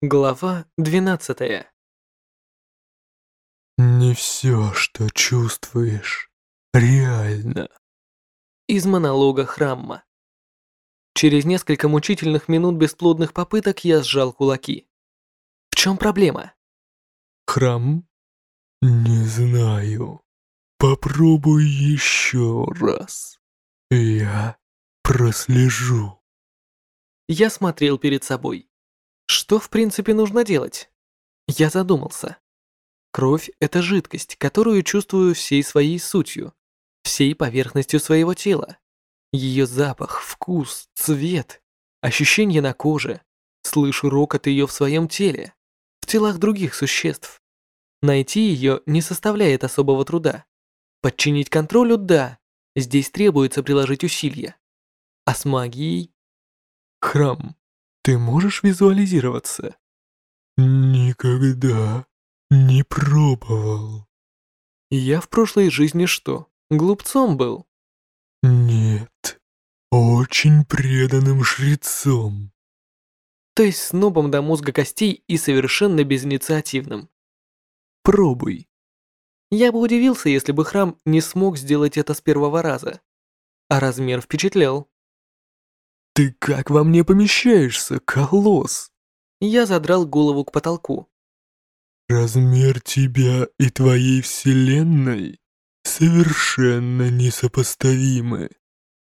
Глава 12. Не все, что чувствуешь, реально. Из монолога Храмма. Через несколько мучительных минут бесплодных попыток я сжал кулаки. В чем проблема? Храм? Не знаю. Попробуй еще раз. Я прослежу. Я смотрел перед собой. Что в принципе нужно делать? Я задумался. Кровь – это жидкость, которую чувствую всей своей сутью, всей поверхностью своего тела. Ее запах, вкус, цвет, ощущение на коже. Слышу рокот ее в своем теле, в телах других существ. Найти ее не составляет особого труда. Подчинить контролю – да, здесь требуется приложить усилия. А с магией? Храм ты можешь визуализироваться? Никогда не пробовал. Я в прошлой жизни что, глупцом был? Нет, очень преданным жрецом. То есть снобом до мозга костей и совершенно безинициативным. Пробуй. Я бы удивился, если бы храм не смог сделать это с первого раза. А размер впечатлял. «Ты как во мне помещаешься, колосс?» Я задрал голову к потолку. «Размер тебя и твоей вселенной совершенно несопоставимы.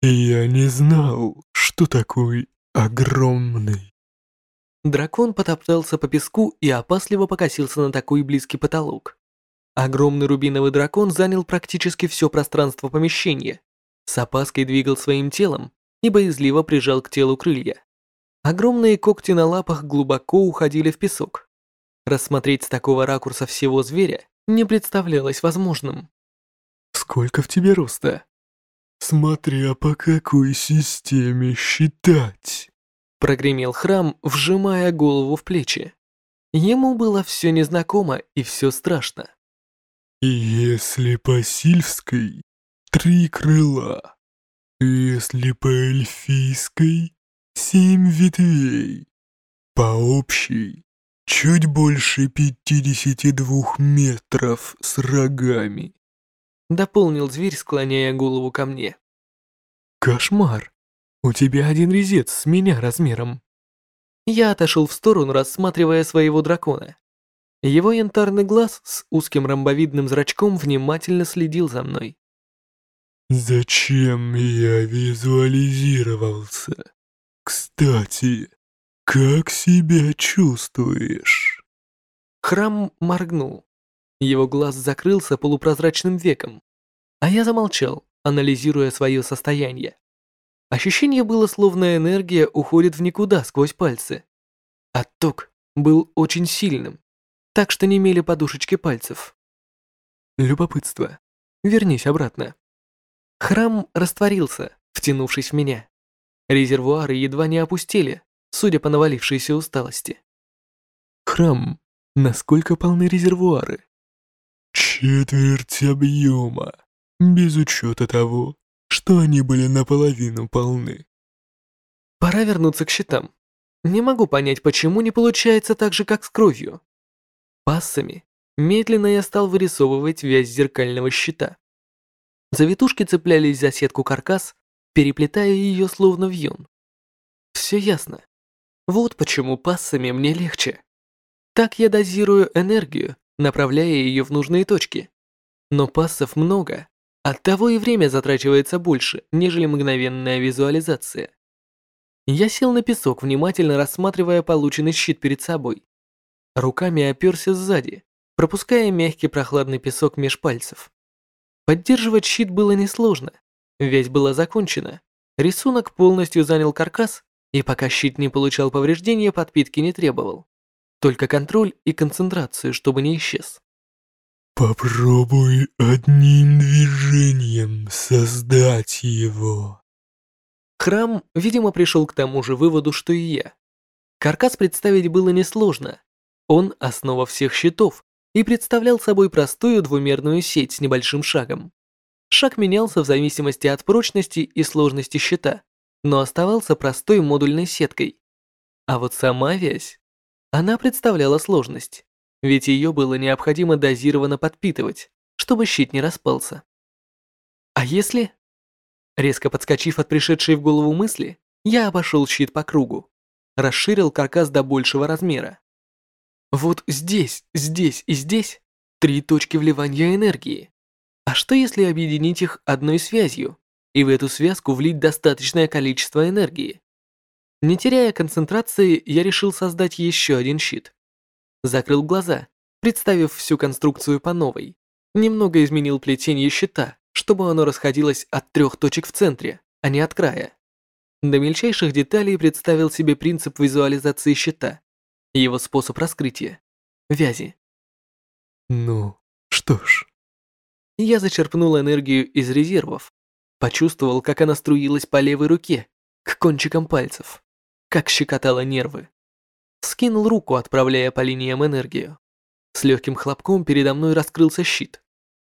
Я не знал, что такой огромный». Дракон потоптался по песку и опасливо покосился на такой близкий потолок. Огромный рубиновый дракон занял практически все пространство помещения, с опаской двигал своим телом, и боязливо прижал к телу крылья. Огромные когти на лапах глубоко уходили в песок. Рассмотреть с такого ракурса всего зверя не представлялось возможным. «Сколько в тебе роста?» «Смотря по какой системе считать», — прогремел храм, вжимая голову в плечи. Ему было все незнакомо и все страшно. «Если по сильфской, три крыла, если по эльфийской — семь ветвей, по общей — чуть больше пятидесяти двух метров с рогами. Дополнил зверь, склоняя голову ко мне. Кошмар! У тебя один резец с меня размером. Я отошел в сторону, рассматривая своего дракона. Его янтарный глаз с узким ромбовидным зрачком внимательно следил за мной. Зачем я визуализировался? Кстати, как себя чувствуешь? Храм моргнул. Его глаз закрылся полупрозрачным веком. А я замолчал, анализируя свое состояние. Ощущение было, словно энергия уходит в никуда сквозь пальцы. Отток был очень сильным, так что немели подушечки пальцев. Любопытство. Вернись обратно. Храм растворился, втянувшись в меня. Резервуары едва не опустили, судя по навалившейся усталости. Храм, насколько полны резервуары? Четверть объема, без учета того, что они были наполовину полны. Пора вернуться к счетам. Не могу понять, почему не получается так же, как с кровью. Пассами медленно я стал вырисовывать вязь зеркального щита. Завитушки цеплялись за сетку каркас, переплетая ее словно вьюн. Все ясно. Вот почему пассами мне легче. Так я дозирую энергию, направляя ее в нужные точки. Но пассов много, оттого и время затрачивается больше, нежели мгновенная визуализация. Я сел на песок, внимательно рассматривая полученный щит перед собой. Руками оперся сзади, пропуская мягкий прохладный песок меж пальцев. Поддерживать щит было несложно. Весь была закончена. Рисунок полностью занял каркас, и пока щит не получал повреждения, подпитки не требовал. Только контроль и концентрацию, чтобы не исчез. Попробуй одним движением создать его. Храм, видимо, пришел к тому же выводу, что и я. Каркас представить было несложно. Он – основа всех щитов, и представлял собой простую двумерную сеть с небольшим шагом. Шаг менялся в зависимости от прочности и сложности щита, но оставался простой модульной сеткой. А вот сама вязь... Она представляла сложность, ведь ее было необходимо дозированно подпитывать, чтобы щит не распался. А если... Резко подскочив от пришедшей в голову мысли, я обошел щит по кругу, расширил каркас до большего размера. Вот здесь, здесь и здесь три точки вливания энергии. А что если объединить их одной связью и в эту связку влить достаточное количество энергии? Не теряя концентрации, я решил создать еще один щит. Закрыл глаза, представив всю конструкцию по новой. Немного изменил плетение щита, чтобы оно расходилось от трех точек в центре, а не от края. До мельчайших деталей представил себе принцип визуализации щита, его способ раскрытия, вязи. Ну, что ж. Я зачерпнул энергию из резервов, почувствовал, как она струилась по левой руке, к кончикам пальцев, как щекотала нервы. Скинул руку, отправляя по линиям энергию. С легким хлопком передо мной раскрылся щит.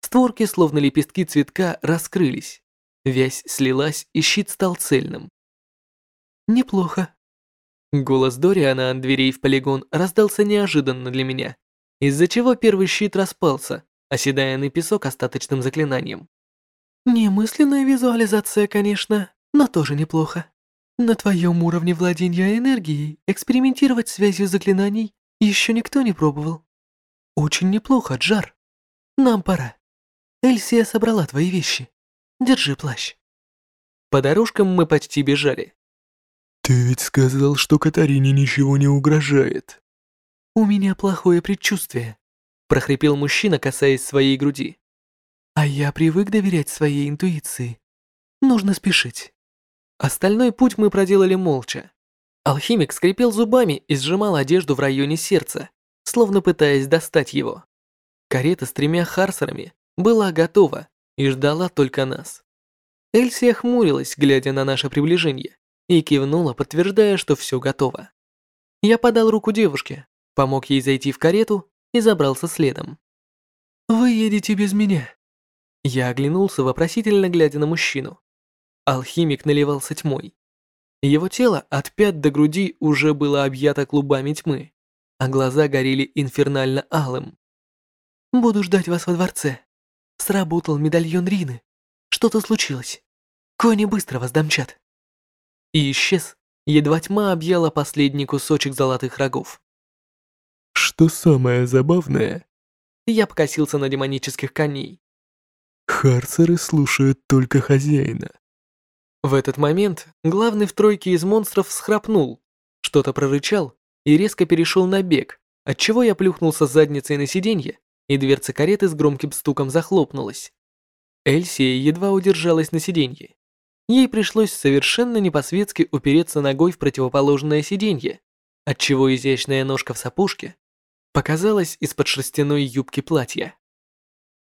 Створки, словно лепестки цветка, раскрылись. Вязь слилась, и щит стал цельным. «Неплохо». Голос Дориана от дверей в полигон раздался неожиданно для меня, из-за чего первый щит распался, оседая на песок остаточным заклинанием. «Немысленная визуализация, конечно, но тоже неплохо. На твоем уровне владения энергией экспериментировать связью заклинаний еще никто не пробовал. Очень неплохо, Джар. Нам пора. Эльсия собрала твои вещи. Держи плащ». По дорожкам мы почти бежали. Ты ведь сказал, что Катарине ничего не угрожает. У меня плохое предчувствие, прохрипел мужчина, касаясь своей груди. А я привык доверять своей интуиции. Нужно спешить. Остальной путь мы проделали молча. Алхимик скрипел зубами и сжимал одежду в районе сердца, словно пытаясь достать его. Карета с тремя харсерами была готова и ждала только нас. Эльсия хмурилась, глядя на наше приближение и кивнула, подтверждая, что все готово. Я подал руку девушке, помог ей зайти в карету и забрался следом. «Вы едете без меня?» Я оглянулся, вопросительно глядя на мужчину. Алхимик наливался тьмой. Его тело от пят до груди уже было объято клубами тьмы, а глаза горели инфернально алым. «Буду ждать вас во дворце. Сработал медальон Рины. Что-то случилось. Кони быстро вас домчат» и исчез, едва тьма объяла последний кусочек золотых рогов. Что самое забавное? Я покосился на демонических коней. Харцеры слушают только хозяина. В этот момент главный в тройке из монстров схрапнул, что-то прорычал и резко перешел на бег, отчего я плюхнулся задницей на сиденье, и дверца кареты с громким стуком захлопнулась. Эльсия едва удержалась на сиденье. Ей пришлось совершенно не по-светски упереться ногой в противоположное сиденье, отчего изящная ножка в сапожке показалась из-под шерстяной юбки платья.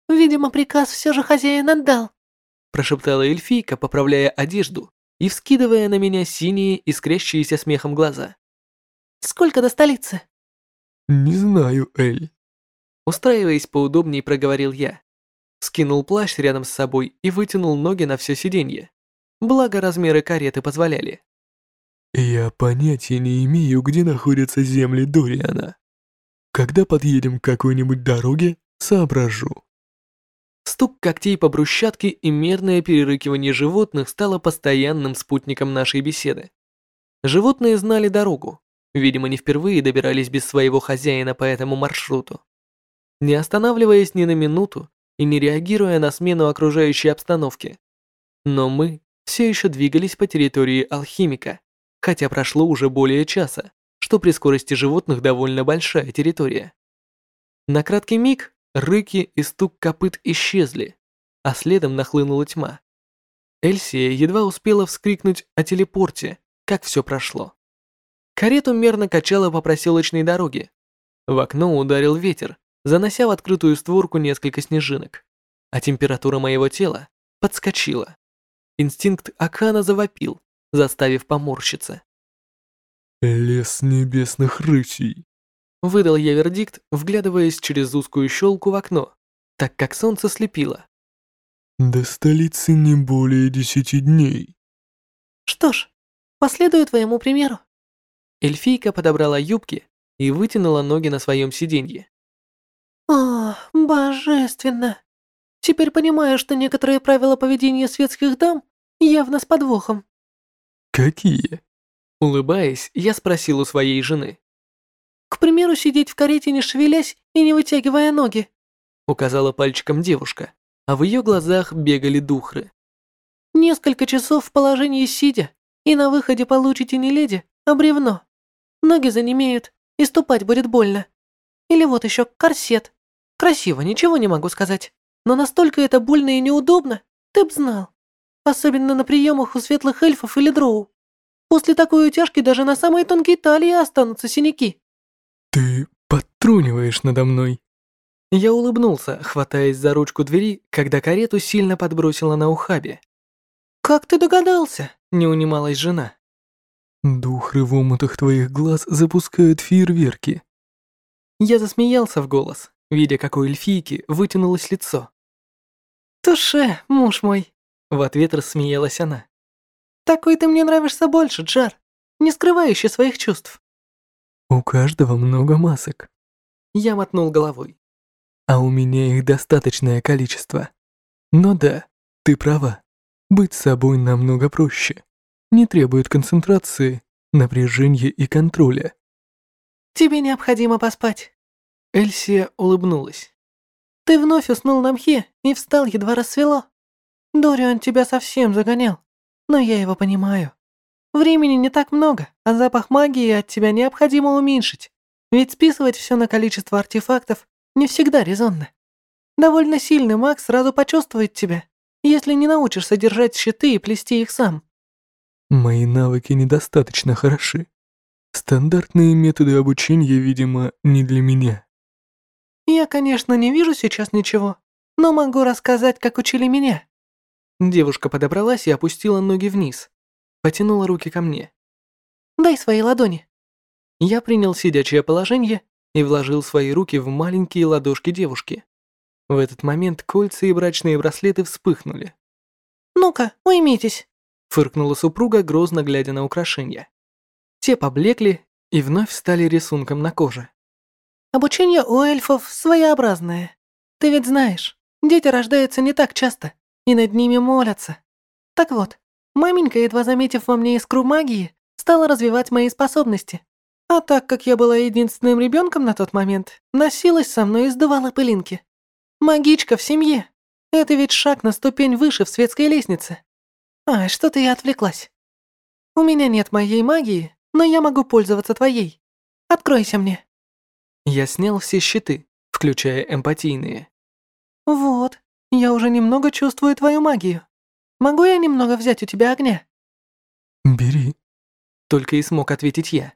«Видимо, приказ все же хозяин отдал», прошептала эльфийка, поправляя одежду и вскидывая на меня синие, искрящиеся смехом глаза. «Сколько до столицы?» «Не знаю, Эль». Устраиваясь поудобнее, проговорил я. Скинул плащ рядом с собой и вытянул ноги на все сиденье благо размеры кареты позволяли. «Я понятия не имею, где находятся земли Дориана. Когда подъедем к какой-нибудь дороге, соображу». Стук когтей по брусчатке и мерное перерыкивание животных стало постоянным спутником нашей беседы. Животные знали дорогу, видимо, не впервые добирались без своего хозяина по этому маршруту. Не останавливаясь ни на минуту и не реагируя на смену окружающей обстановки. Но мы все еще двигались по территории алхимика, хотя прошло уже более часа, что при скорости животных довольно большая территория. На краткий миг рыки и стук копыт исчезли, а следом нахлынула тьма. Эльсия едва успела вскрикнуть о телепорте, как все прошло. Карету мерно качало по проселочной дороге. В окно ударил ветер, занося в открытую створку несколько снежинок, а температура моего тела подскочила. Инстинкт Акана завопил, заставив поморщиться. «Лес небесных рысей», — выдал я вердикт, вглядываясь через узкую щелку в окно, так как солнце слепило. «До столицы не более десяти дней». «Что ж, последую твоему примеру». Эльфийка подобрала юбки и вытянула ноги на своем сиденье. О, божественно. Теперь понимаю, что некоторые правила поведения светских дам явно с подвохом. Какие? Улыбаясь, я спросил у своей жены. К примеру, сидеть в карете не шевелясь и не вытягивая ноги. Указала пальчиком девушка, а в ее глазах бегали духры. Несколько часов в положении сидя, и на выходе получите не леди, а бревно. Ноги занемеют, и ступать будет больно. Или вот еще корсет. Красиво, ничего не могу сказать. Но настолько это больно и неудобно, ты б знал. Особенно на приемах у светлых эльфов или дроу. После такой утяжки даже на самой тонкой талии останутся синяки. Ты подтруниваешь надо мной. Я улыбнулся, хватаясь за ручку двери, когда карету сильно подбросила на ухабе. «Как ты догадался?» – не унималась жена. Духры в омутах твоих глаз запускают фейерверки. Я засмеялся в голос, видя, как у эльфийки вытянулось лицо. «Туше, муж мой!» – в ответ рассмеялась она. Такой ты мне нравишься больше, Джар, не скрывающий своих чувств. У каждого много масок. Я мотнул головой. А у меня их достаточное количество. Но да, ты права. Быть собой намного проще. Не требует концентрации, напряжения и контроля. Тебе необходимо поспать. Эльсия улыбнулась. Ты вновь уснул на мхе и встал едва рассвело. Дориан тебя совсем загонял но я его понимаю. Времени не так много, а запах магии от тебя необходимо уменьшить. Ведь списывать все на количество артефактов не всегда резонно. Довольно сильный маг сразу почувствует тебя, если не научишься держать щиты и плести их сам. Мои навыки недостаточно хороши. Стандартные методы обучения, видимо, не для меня. Я, конечно, не вижу сейчас ничего, но могу рассказать, как учили меня. Девушка подобралась и опустила ноги вниз. Потянула руки ко мне. «Дай свои ладони». Я принял сидячее положение и вложил свои руки в маленькие ладошки девушки. В этот момент кольца и брачные браслеты вспыхнули. «Ну-ка, уймитесь», — фыркнула супруга, грозно глядя на украшения. Те поблекли и вновь стали рисунком на коже. «Обучение у эльфов своеобразное. Ты ведь знаешь, дети рождаются не так часто и над ними молятся. Так вот, маменька, едва заметив во мне искру магии, стала развивать мои способности. А так как я была единственным ребенком на тот момент, носилась со мной и сдувала пылинки. Магичка в семье. Это ведь шаг на ступень выше в светской лестнице. Ай, что-то я отвлеклась. У меня нет моей магии, но я могу пользоваться твоей. Откройся мне. Я снял все щиты, включая эмпатийные. Вот, я уже немного чувствую твою магию. Могу я немного взять у тебя огня?» «Бери», — только и смог ответить я.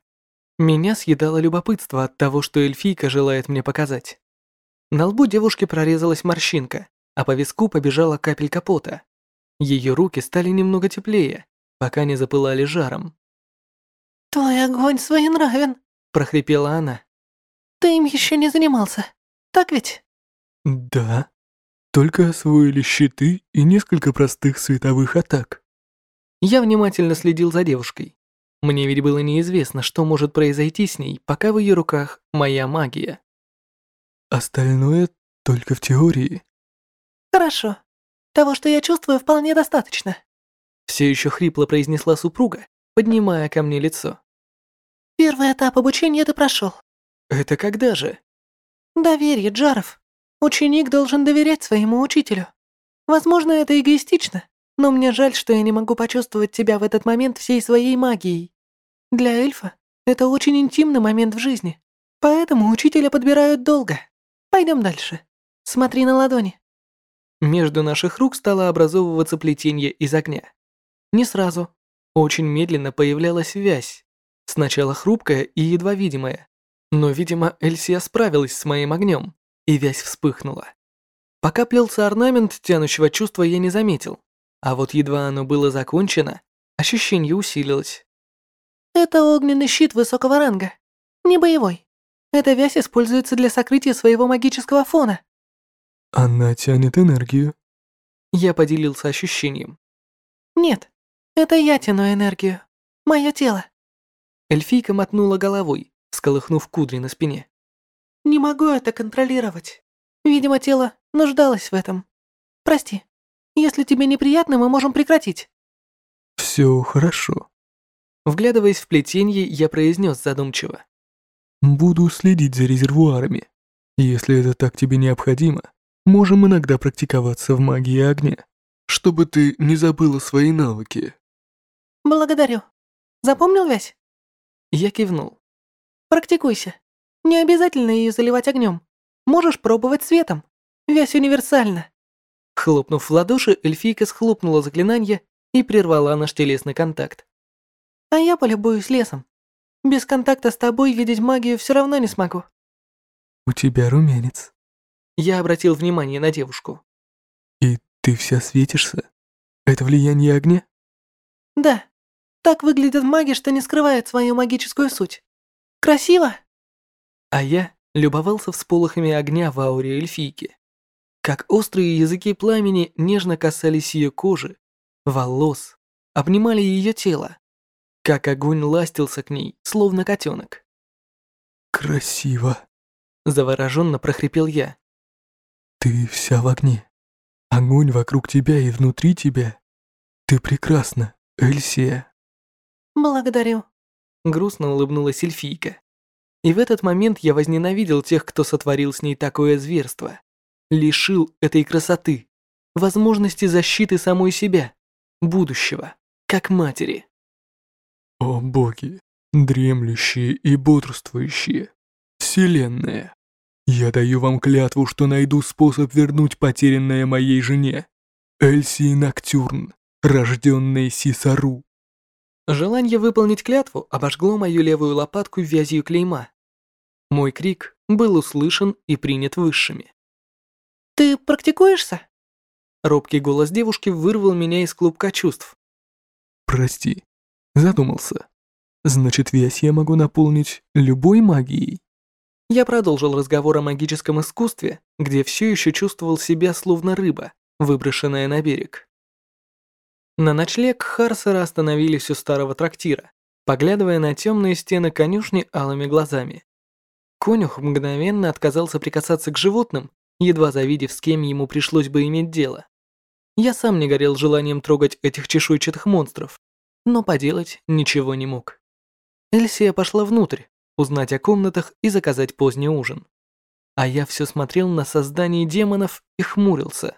Меня съедало любопытство от того, что эльфийка желает мне показать. На лбу девушки прорезалась морщинка, а по виску побежала капелька пота. Ее руки стали немного теплее, пока не запылали жаром. «Твой огонь своенравен», — прохрипела она. «Ты им еще не занимался, так ведь?» «Да», только освоили щиты и несколько простых световых атак. Я внимательно следил за девушкой. Мне ведь было неизвестно, что может произойти с ней, пока в ее руках моя магия. Остальное только в теории. Хорошо. Того, что я чувствую, вполне достаточно. Все еще хрипло произнесла супруга, поднимая ко мне лицо. Первый этап обучения ты прошел. Это когда же? Доверие, Джаров. Ученик должен доверять своему учителю. Возможно, это эгоистично, но мне жаль, что я не могу почувствовать тебя в этот момент всей своей магией. Для эльфа это очень интимный момент в жизни, поэтому учителя подбирают долго. Пойдем дальше. Смотри на ладони. Между наших рук стало образовываться плетение из огня. Не сразу. Очень медленно появлялась вязь. Сначала хрупкая и едва видимая. Но, видимо, Эльсия справилась с моим огнем и вязь вспыхнула. Пока плелся орнамент, тянущего чувства я не заметил, а вот едва оно было закончено, ощущение усилилось. Это огненный щит высокого ранга, не боевой. Эта вязь используется для сокрытия своего магического фона. Она тянет энергию. Я поделился ощущением. Нет, это я тяну энергию. Мое тело. Эльфийка мотнула головой, всколыхнув кудри на спине. «Не могу это контролировать. Видимо, тело нуждалось в этом. Прости. Если тебе неприятно, мы можем прекратить». Все хорошо. Вглядываясь в плетенье, я произнес задумчиво. Буду следить за резервуарами. Если это так тебе необходимо, можем иногда практиковаться в магии огня, чтобы ты не забыла свои навыки. «Благодарю. Запомнил вязь? Я кивнул. Практикуйся. Не обязательно ее заливать огнем. Можешь пробовать светом. Вязь универсальна». Хлопнув в ладоши, эльфийка схлопнула заклинание и прервала наш телесный контакт. «А я полюбуюсь лесом. Без контакта с тобой видеть магию все равно не смогу». У тебя румянец. Я обратил внимание на девушку. И ты вся светишься? Это влияние огня? «Да. Так выглядят маги, что не скрывают свою магическую суть. Красиво?» А я любовался всполохами огня в ауре эльфийки. Как острые языки пламени нежно касались ее кожи, волос, обнимали ее тело. Как огонь ластился к ней, словно котенок. Красиво. Завороженно прохрипел я. Ты вся в огне. Огонь вокруг тебя и внутри тебя. Ты прекрасна, Эльсия. «Благодарю». Грустно улыбнулась эльфийка. И в этот момент я возненавидел тех, кто сотворил с ней такое зверство. Лишил этой красоты, возможности защиты самой себя, будущего, как матери. О боги, дремлющие и бодрствующие, вселенная, я даю вам клятву, что найду способ вернуть потерянное моей жене, Эльсии Ноктюрн, рожденной Сисару. Желание выполнить клятву обожгло мою левую лопатку вязью клейма. Мой крик был услышан и принят высшими. «Ты практикуешься?» Робкий голос девушки вырвал меня из клубка чувств. Прости, задумался. Значит, вязь я могу наполнить любой магией? Я продолжил разговор о магическом искусстве, где все еще чувствовал себя словно рыба, выброшенная на берег. На ночлег Харсера остановились у старого трактира, поглядывая на темные стены конюшни алыми глазами. Конюх мгновенно отказался прикасаться к животным, едва завидев, с кем ему пришлось бы иметь дело. Я сам не горел желанием трогать этих чешуйчатых монстров, но поделать ничего не мог. Эльсия пошла внутрь, узнать о комнатах и заказать поздний ужин. А я все смотрел на создание демонов и хмурился.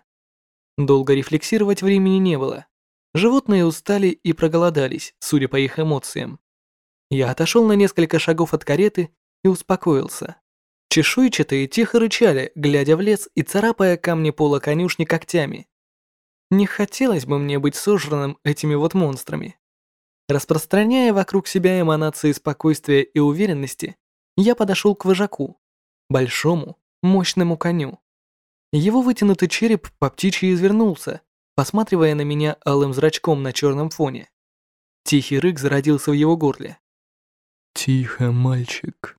Долго рефлексировать времени не было. Животные устали и проголодались, судя по их эмоциям. Я отошел на несколько шагов от кареты и успокоился. Чешуйчатые тихо рычали, глядя в лес и царапая камни пола конюшни когтями. Не хотелось бы мне быть сожранным этими вот монстрами. Распространяя вокруг себя эманации спокойствия и уверенности, я подошел к вожаку, большому, мощному коню. Его вытянутый череп по птичьи извернулся, посматривая на меня алым зрачком на черном фоне. Тихий рык зародился в его горле. Тихо, мальчик.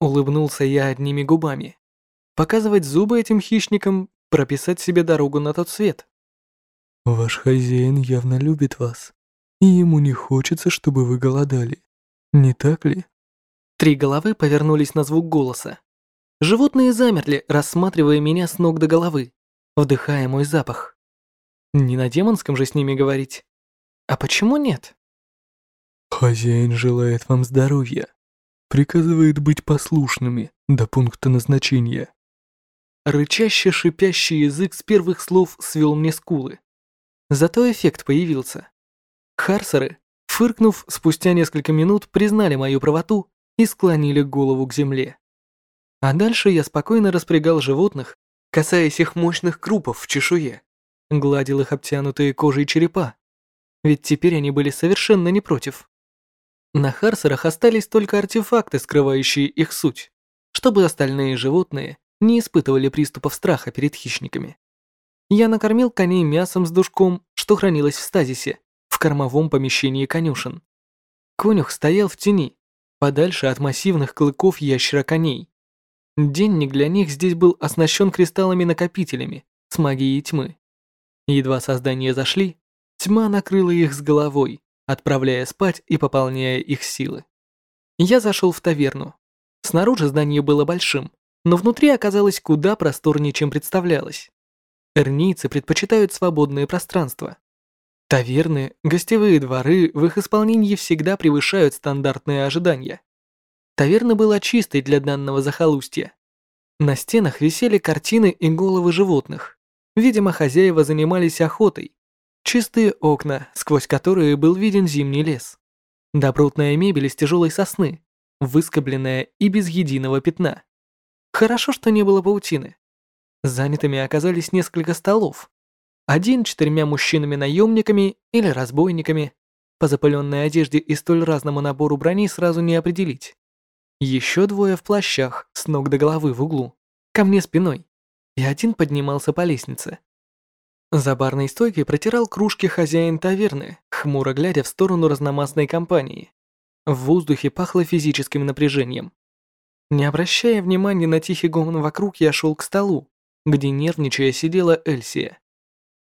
Улыбнулся я одними губами. Показывать зубы этим хищникам, прописать себе дорогу на тот свет. Ваш хозяин явно любит вас и ему не хочется, чтобы вы голодали. Не так ли? Три головы повернулись на звук голоса. Животные замерли, рассматривая меня с ног до головы, вдыхая мой запах. Не на демонском же с ними говорить. А почему нет? Хозяин желает вам здоровья. Приказывает быть послушными до пункта назначения. Рычащий шипящий язык с первых слов свел мне скулы. Зато эффект появился. Харсеры, фыркнув, спустя несколько минут признали мою правоту и склонили голову к земле. А дальше я спокойно распрягал животных, касаясь их мощных крупов в чешуе, гладил их обтянутые кожей черепа, ведь теперь они были совершенно не против. На Харсерах остались только артефакты, скрывающие их суть, чтобы остальные животные не испытывали приступов страха перед хищниками. Я накормил коней мясом с душком, что хранилось в стазисе, кормовом помещении конюшен. Конюх стоял в тени, подальше от массивных клыков ящера-коней. Денник для них здесь был оснащен кристаллами-накопителями с магией тьмы. Едва создания зашли, тьма накрыла их с головой, отправляя спать и пополняя их силы. Я зашел в таверну. Снаружи здание было большим, но внутри оказалось куда просторнее, чем представлялось. Эрнийцы предпочитают свободное пространство. Таверны, гостевые дворы в их исполнении всегда превышают стандартные ожидания. Таверна была чистой для данного захолустья. На стенах висели картины и головы животных. Видимо, хозяева занимались охотой. Чистые окна, сквозь которые был виден зимний лес. Добротная мебель из тяжелой сосны, выскобленная и без единого пятна. Хорошо, что не было паутины. Занятыми оказались несколько столов. Один четырьмя мужчинами-наемниками или разбойниками. По запыленной одежде и столь разному набору брони сразу не определить. Еще двое в плащах, с ног до головы в углу, ко мне спиной, и один поднимался по лестнице. За барной стойкой протирал кружки хозяин таверны, хмуро глядя в сторону разномастной компании. В воздухе пахло физическим напряжением. Не обращая внимания на тихий гомон вокруг, я шел к столу, где нервничая сидела Эльсия.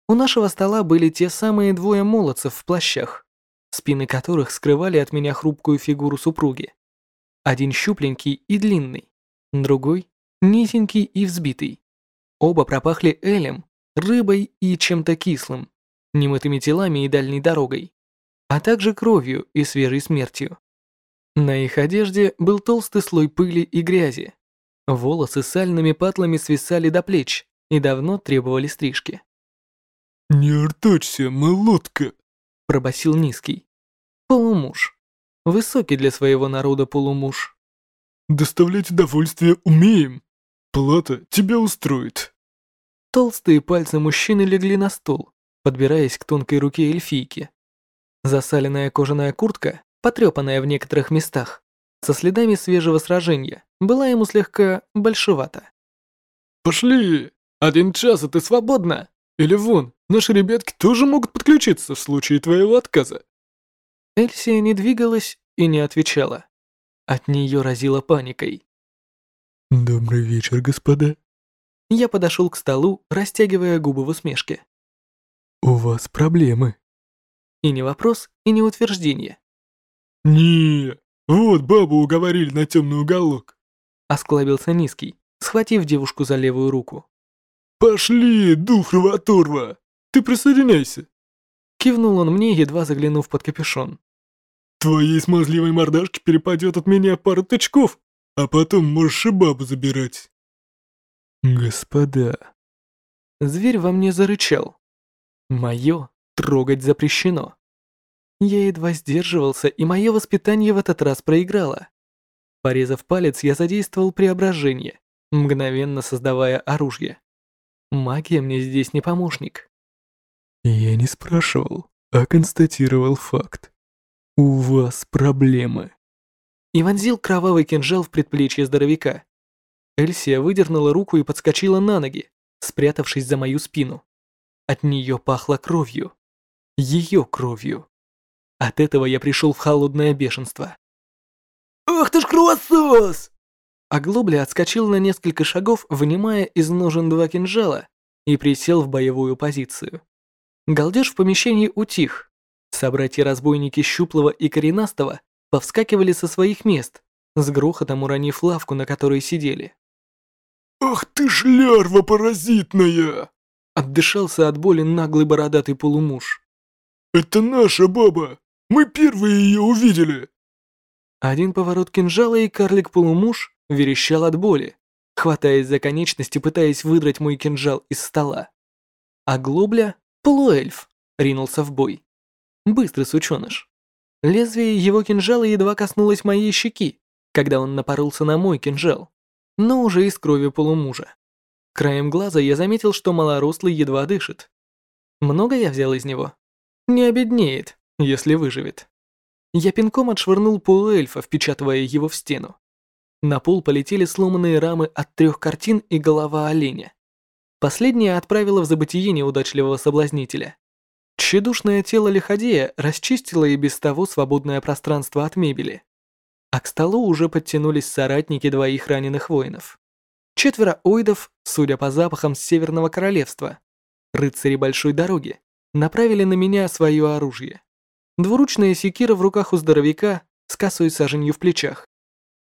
У нашего стола были те самые двое молодцев в плащах, спины которых скрывали от меня хрупкую фигуру супруги. Один щупленький и длинный, другой низенький и взбитый. Оба пропахли элем, рыбой и чем-то кислым, немытыми телами и дальней дорогой, а также кровью и свежей смертью. На их одежде был толстый слой пыли и грязи. Волосы сальными патлами свисали до плеч и давно требовали стрижки. «Не артачься, молотка!» – пробасил низкий. Полумуж. Высокий для своего народа полумуж. «Доставлять удовольствие умеем. Плата тебя устроит». Толстые пальцы мужчины легли на стол, подбираясь к тонкой руке эльфийки. Засаленная кожаная куртка потрепанная в некоторых местах, со следами свежего сражения, была ему слегка большевата. «Пошли! Один час, и ты свободна! Или вон, наши ребятки тоже могут подключиться в случае твоего отказа!» Эльсия не двигалась и не отвечала. От нее разило паникой. «Добрый вечер, господа». Я подошел к столу, растягивая губы в усмешке. «У вас проблемы». И не вопрос, и не утверждение. «Не, вот бабу уговорили на темный уголок», — осклабился Низкий, схватив девушку за левую руку. «Пошли, дух рвоторва! Ты присоединяйся!» Кивнул он мне, едва заглянув под капюшон. «Твоей смазливой мордашке перепадет от меня пару тычков, а потом можешь и бабу забирать». «Господа...» Зверь во мне зарычал. Мое трогать запрещено. Я едва сдерживался, и мое воспитание в этот раз проиграло. Порезав палец, я задействовал преображение, мгновенно создавая оружие. Магия мне здесь не помощник. Я не спрашивал, а констатировал факт. У вас проблемы. И вонзил кровавый кинжал в предплечье здоровяка. Эльсия выдернула руку и подскочила на ноги, спрятавшись за мою спину. От нее пахло кровью. Ее кровью. От этого я пришел в холодное бешенство. «Ах ты ж кровосос!» Оглобля отскочил на несколько шагов, вынимая из ножен два кинжала, и присел в боевую позицию. Галдеж в помещении утих. Собратья-разбойники Щуплого и Коренастого повскакивали со своих мест, с грохотом уронив лавку, на которой сидели. «Ах ты ж лярва паразитная!» Отдышался от боли наглый бородатый полумуж. «Это наша баба! Мы первые ее увидели!» Один поворот кинжала, и карлик-полумуж верещал от боли, хватаясь за конечности, пытаясь выдрать мой кинжал из стола. А Глобля, полуэльф, ринулся в бой. Быстрый сученыш. Лезвие его кинжала едва коснулось моей щеки, когда он напоролся на мой кинжал, но уже из крови полумужа. Краем глаза я заметил, что малорослый едва дышит. Много я взял из него? Не обеднеет если выживет. Я пинком отшвырнул полуэльфа, впечатывая его в стену. На пол полетели сломанные рамы от трех картин и голова оленя. Последняя отправила в забытие неудачливого соблазнителя. Тщедушное тело лиходея расчистило и без того свободное пространство от мебели. А к столу уже подтянулись соратники двоих раненых воинов. Четверо ойдов, судя по запахам с Северного Королевства, рыцари Большой Дороги, направили на меня свое оружие. Двуручная секира в руках у здоровяка с косой саженью в плечах.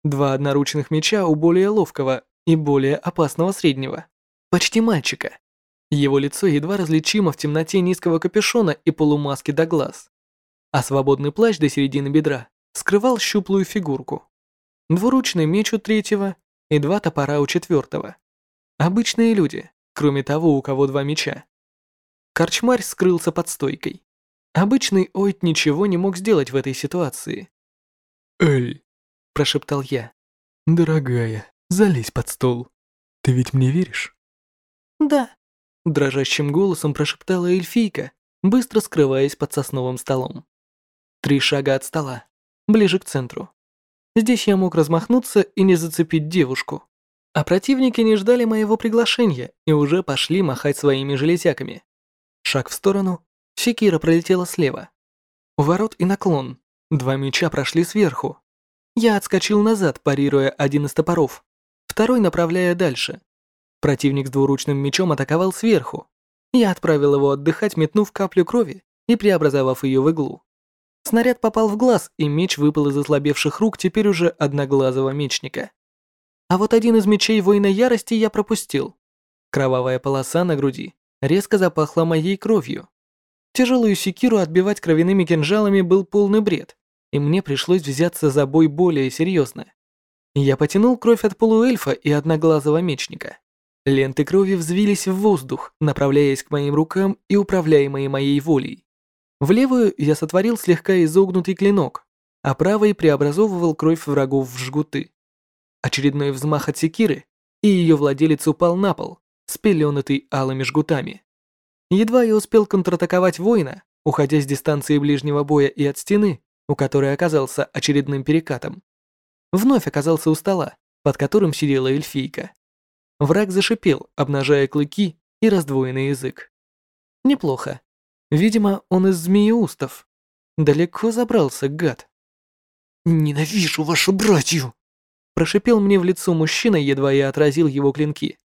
Два одноручных меча у более ловкого и более опасного среднего. Почти мальчика. Его лицо едва различимо в темноте низкого капюшона и полумаски до глаз. А свободный плащ до середины бедра скрывал щуплую фигурку. Двуручный меч у третьего и два топора у четвертого. Обычные люди, кроме того, у кого два меча. Корчмарь скрылся под стойкой. Обычный Ойт ничего не мог сделать в этой ситуации. «Эль», – прошептал я, – «дорогая, залезь под стол. Ты ведь мне веришь?» «Да», – дрожащим голосом прошептала эльфийка, быстро скрываясь под сосновым столом. Три шага от стола, ближе к центру. Здесь я мог размахнуться и не зацепить девушку. А противники не ждали моего приглашения и уже пошли махать своими железяками. Шаг в сторону, секира пролетела слева. Ворот и наклон. Два меча прошли сверху. Я отскочил назад, парируя один из топоров, второй направляя дальше. Противник с двуручным мечом атаковал сверху. Я отправил его отдыхать, метнув каплю крови и преобразовав ее в иглу. Снаряд попал в глаз, и меч выпал из ослабевших рук теперь уже одноглазого мечника. А вот один из мечей воина ярости я пропустил. Кровавая полоса на груди резко запахла моей кровью. Тяжелую секиру отбивать кровяными кинжалами был полный бред, и мне пришлось взяться за бой более серьезно. Я потянул кровь от полуэльфа и одноглазого мечника. Ленты крови взвились в воздух, направляясь к моим рукам и управляемые моей волей. В левую я сотворил слегка изогнутый клинок, а правой преобразовывал кровь врагов в жгуты. Очередной взмах от секиры, и ее владелец упал на пол, спеленутый алыми жгутами. Едва я успел контратаковать воина, уходя с дистанции ближнего боя и от стены, у которой оказался очередным перекатом. Вновь оказался у стола, под которым сидела эльфийка. Враг зашипел, обнажая клыки и раздвоенный язык. Неплохо. Видимо, он из змееустов. Далеко забрался, гад. «Ненавижу вашу братью!» Прошипел мне в лицо мужчина, едва я отразил его клинки.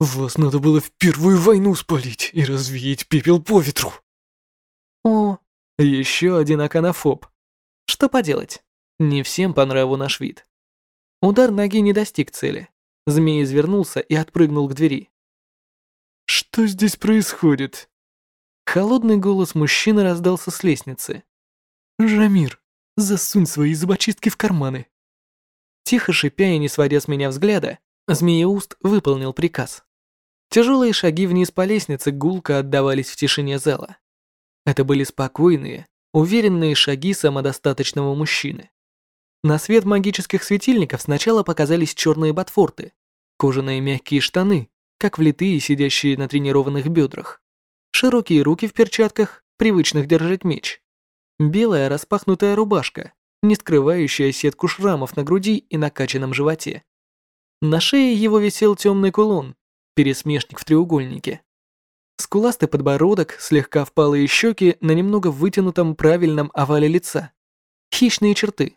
«Вас надо было в первую войну спалить и развеять пепел по ветру!» О, еще один аканофоб. Что поделать? Не всем по нраву наш вид. Удар ноги не достиг цели. Змей извернулся и отпрыгнул к двери. «Что здесь происходит?» Холодный голос мужчины раздался с лестницы. «Жамир, засунь свои зубочистки в карманы. Тихо шипя и не сводя с меня взгляда, Змееуст выполнил приказ. Тяжелые шаги вниз по лестнице гулко отдавались в тишине зала. Это были спокойные, уверенные шаги самодостаточного мужчины. На свет магических светильников сначала показались черные ботфорты, кожаные мягкие штаны, как влитые, сидящие на тренированных бедрах, широкие руки в перчатках, привычных держать меч, белая распахнутая рубашка, не скрывающая сетку шрамов на груди и накачанном животе. На шее его висел темный кулон, пересмешник в треугольнике. Скуластый подбородок, слегка впалые щеки на немного вытянутом правильном овале лица. Хищные черты.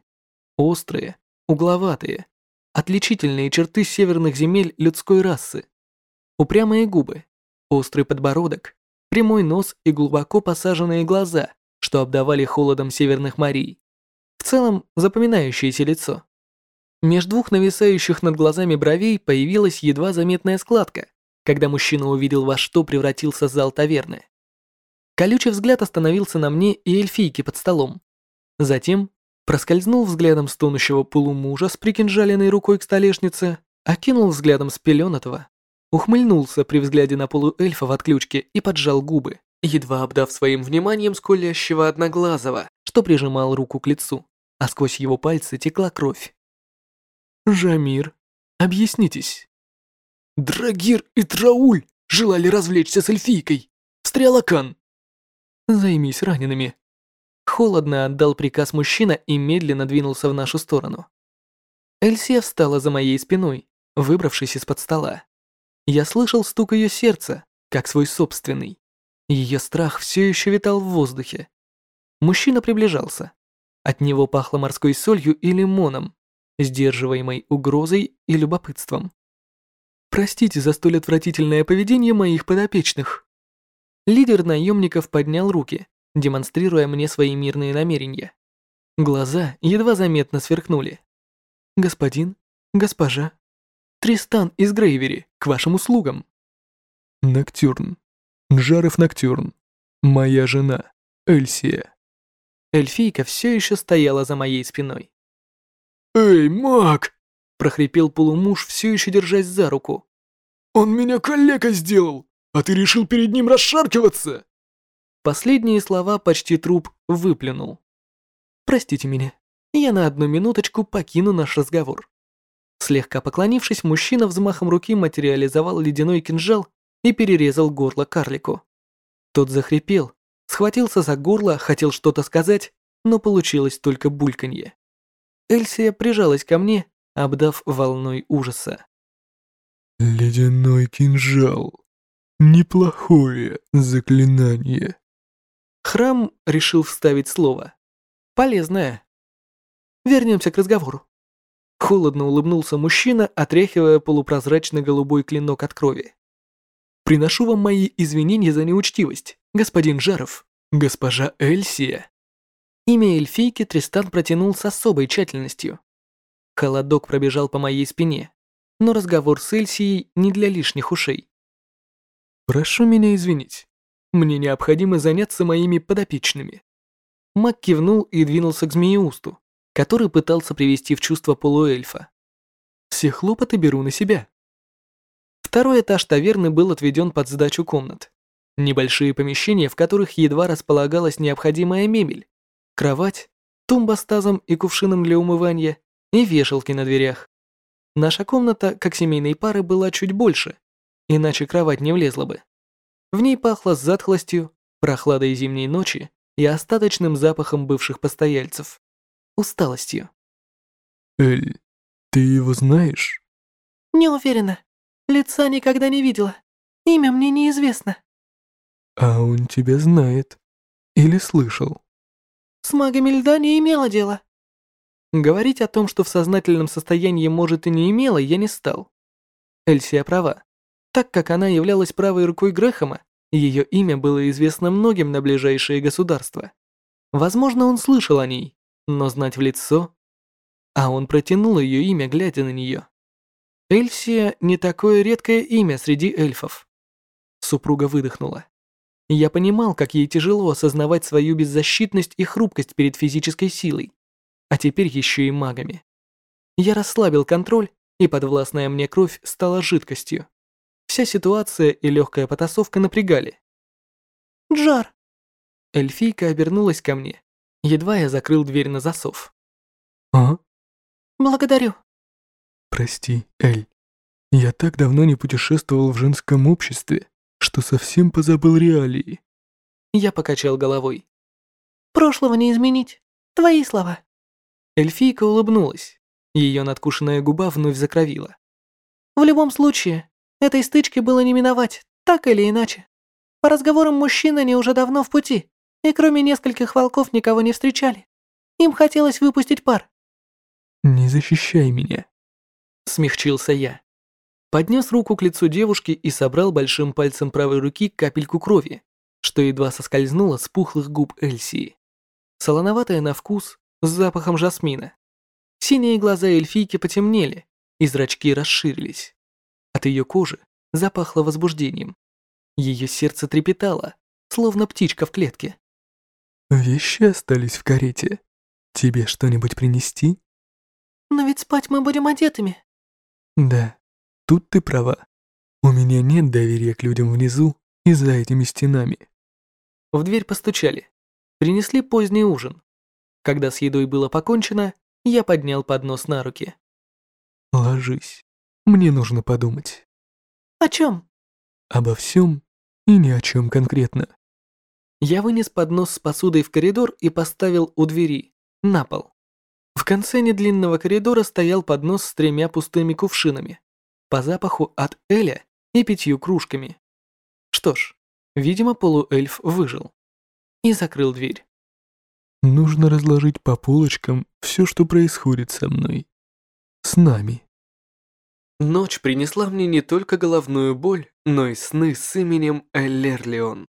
Острые, угловатые. Отличительные черты северных земель людской расы. Упрямые губы. Острый подбородок. Прямой нос и глубоко посаженные глаза, что обдавали холодом северных морей. В целом, запоминающееся лицо. Меж двух нависающих над глазами бровей появилась едва заметная складка, когда мужчина увидел, во что превратился зал таверны. Колючий взгляд остановился на мне и эльфийке под столом. Затем проскользнул взглядом стонущего полумужа с прикинжаленной рукой к столешнице, окинул взглядом спеленатого, ухмыльнулся при взгляде на полуэльфа в отключке и поджал губы, едва обдав своим вниманием скулящего одноглазого, что прижимал руку к лицу а сквозь его пальцы текла кровь. «Жамир, объяснитесь». «Драгир и Трауль желали развлечься с эльфийкой. Встрял Акан». «Займись ранеными». Холодно отдал приказ мужчина и медленно двинулся в нашу сторону. Эльсия встала за моей спиной, выбравшись из-под стола. Я слышал стук ее сердца, как свой собственный. Ее страх все еще витал в воздухе. Мужчина приближался. От него пахло морской солью и лимоном, сдерживаемой угрозой и любопытством. Простите за столь отвратительное поведение моих подопечных. Лидер наемников поднял руки, демонстрируя мне свои мирные намерения. Глаза едва заметно сверкнули. господин, госпожа. Тристан из Грейвери, к вашим услугам. Ноктюрн. Жаров Ноктюрн. Моя жена, Эльсия. Эльфийка все еще стояла за моей спиной. «Эй, маг!» – прохрипел полумуж, все еще держась за руку. «Он меня калекой сделал, а ты решил перед ним расшаркиваться!» Последние слова почти труп выплюнул. «Простите меня, я на одну минуточку покину наш разговор». Слегка поклонившись, мужчина взмахом руки материализовал ледяной кинжал и перерезал горло карлику. Тот захрипел, схватился за горло, хотел что-то сказать, но получилось только бульканье. Эльсия прижалась ко мне, обдав волной ужаса. «Ледяной кинжал. Неплохое заклинание». Храм решил вставить слово. Полезное. Вернемся к разговору. Холодно улыбнулся мужчина, отряхивая полупрозрачный голубой клинок от крови. Приношу вам мои извинения за неучтивость, господин Жаров, госпожа Эльсия. Имя эльфийки Тристан протянул с особой тщательностью. Холодок пробежал по моей спине, но разговор с Эльсией не для лишних ушей. Прошу меня извинить. Мне необходимо заняться моими подопечными. Мак кивнул и двинулся к Змееусту, который пытался привести в чувство полуэльфа. Все хлопоты беру на себя. Второй этаж таверны был отведен под сдачу комнат. Небольшие помещения, в которых едва располагалась необходимая мебель. Кровать, тумба с тазом и кувшином для умывания и вешалки на дверях. Наша комната, как семейной пары, была чуть больше, иначе кровать не влезла бы. В ней пахло затхлостью, прохладой зимней ночи и остаточным запахом бывших постояльцев. Усталостью. «Эль, ты его знаешь?» «Не уверена. Лица никогда не видела. Имя мне неизвестно». «А он тебя знает. Или слышал?» «С магами льда не имела дела». Говорить о том, что в сознательном состоянии может и не имела, я не стал. Эльсия права. Так как она являлась правой рукой Грэхэма, ее имя было известно многим на ближайшие государства. Возможно, он слышал о ней, но знать в лицо... А он протянул ее имя, глядя на нее. Эльсия не такое редкое имя среди эльфов. Супруга выдохнула. Я понимал, как ей тяжело осознавать свою беззащитность и хрупкость перед физической силой, а теперь еще и магами. Я расслабил контроль, и подвластная мне кровь стала жидкостью. Вся ситуация и легкая потасовка напрягали. «Джар!» Эльфийка обернулась ко мне. Едва я закрыл дверь на засов. «А? «Благодарю». Прости, Эль. Я так давно не путешествовал в женском обществе, что совсем позабыл реалии. Я покачал головой. «Прошлого не изменить. Твои слова». Эльфийка улыбнулась. Ее надкушенная губа вновь закровила. «В любом случае, этой стычки было не миновать, так или иначе. По разговорам мужчин они уже давно в пути, и кроме нескольких волков никого не встречали. Им хотелось выпустить пар». Не защищай меня. Смягчился я. Поднес руку к лицу девушки и собрал большим пальцем правой руки капельку крови, что едва соскользнуло с пухлых губ Эльсии. Солоноватая на вкус, с запахом жасмина. Синие глаза эльфийки потемнели, и зрачки расширились. От ее кожи запахло возбуждением. Ее сердце трепетало, словно птичка в клетке. Вещи остались в карете. Тебе что-нибудь принести? «Но ведь спать мы будем одетыми». Да, тут ты права. У меня нет доверия к людям внизу и за этими стенами. В дверь постучали. Принесли поздний ужин. Когда с едой было покончено, я поднял поднос на руки. Ложись. Мне нужно подумать. «О чем?» Обо всем и ни о чем конкретно. Я вынес поднос с посудой в коридор и поставил у двери, на пол. В конце недлинного коридора стоял поднос с тремя пустыми кувшинами, по запаху от Эля и пятью кружками. Что ж, видимо, полуэльф выжил. И закрыл дверь. Нужно разложить по полочкам все, что происходит со мной. С нами. Ночь принесла мне не только головную боль, но и сны с именем Эллерлион.